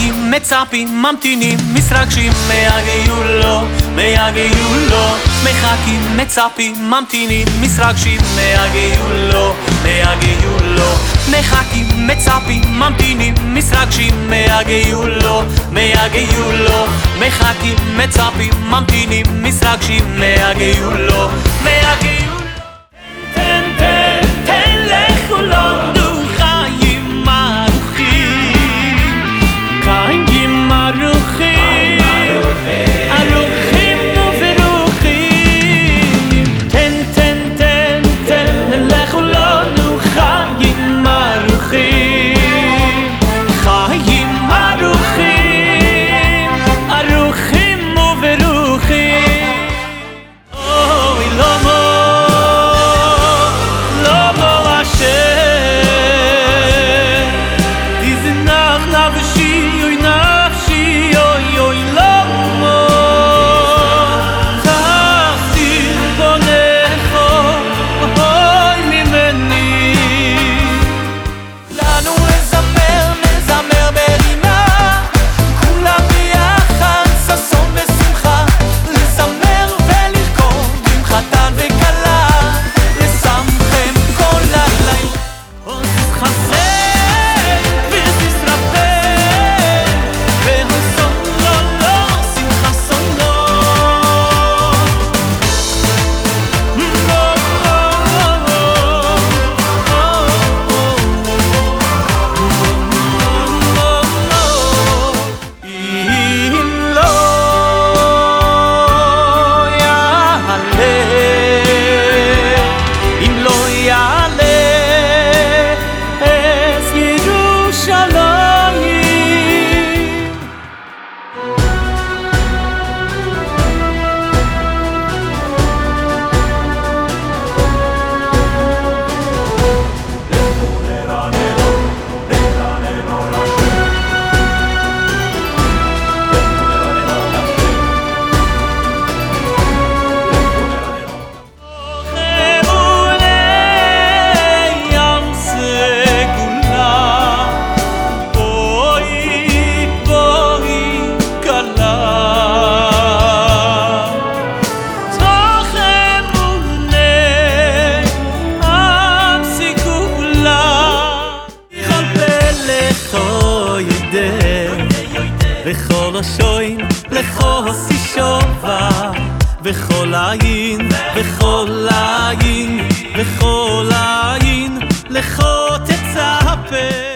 מחכים, מצפים, ממתינים, מסרגשים, מייגעו לו, מייגעו לו. מחכים, מצפים, ממתינים, מסרגשים, מייגעו לו, מייגעו לו. מחכים, מצפים, ממתינים, מסרגשים, מייגעו לו, מייגעו לו. מחכים, מצפים, ממתינים, מסרגשים, מייגעו לו, מיגעו וכל השוין, לכוסי שובה, וכל העין, וכל העין, וכל העין, לכל תצפה.